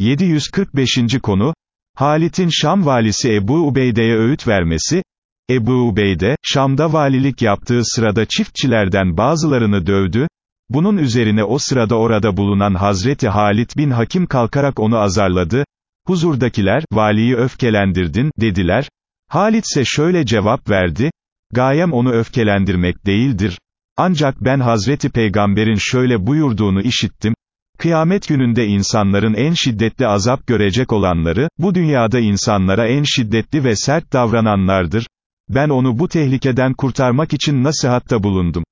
745. konu, Halit'in Şam valisi Ebu Ubeyde'ye öğüt vermesi, Ebu Ubeyde, Şam'da valilik yaptığı sırada çiftçilerden bazılarını dövdü, bunun üzerine o sırada orada bulunan Hazreti Halit bin Hakim kalkarak onu azarladı, huzurdakiler, valiyi öfkelendirdin, dediler, Halit ise şöyle cevap verdi, gayem onu öfkelendirmek değildir, ancak ben Hazreti Peygamber'in şöyle buyurduğunu işittim, Kıyamet gününde insanların en şiddetli azap görecek olanları, bu dünyada insanlara en şiddetli ve sert davrananlardır. Ben onu bu tehlikeden kurtarmak için nasihatta bulundum.